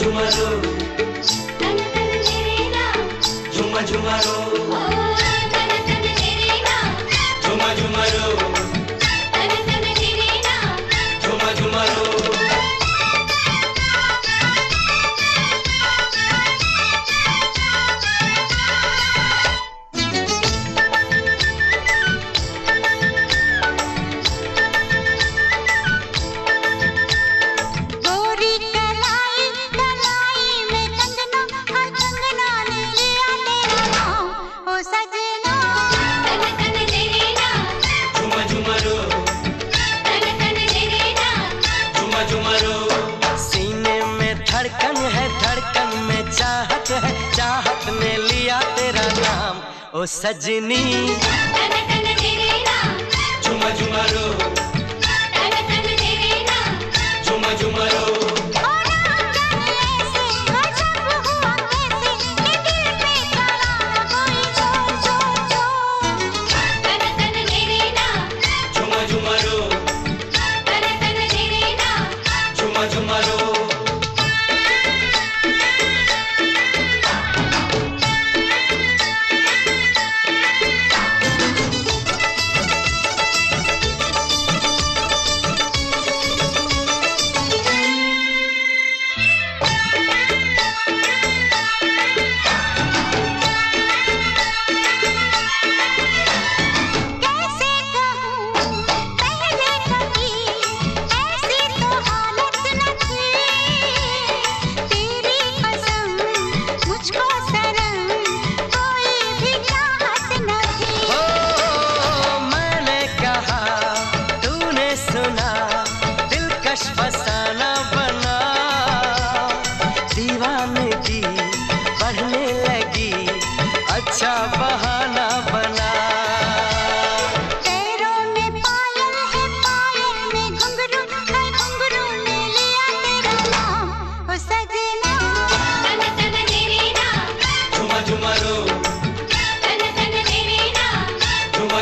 झुमा झुमा रो झुमा झुमा रो ओ सजनी। झुमा झुमा रो। झुमा झुमा रो।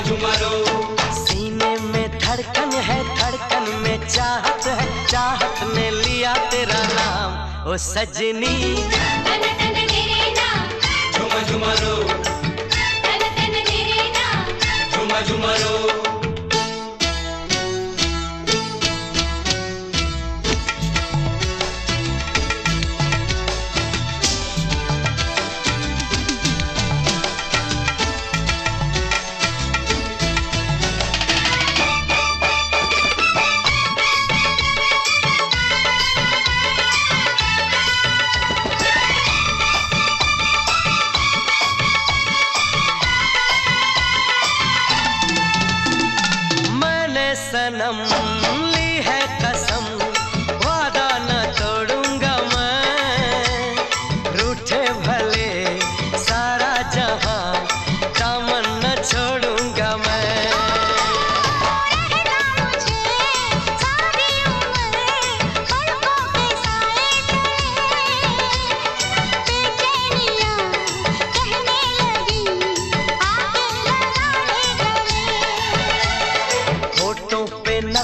झुमरो सीने में धड़कन है, धड़कन में चाहत है, चाहत ने लिया तेरा नाम। ओ सजनी। நம்